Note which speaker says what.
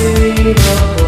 Speaker 1: see your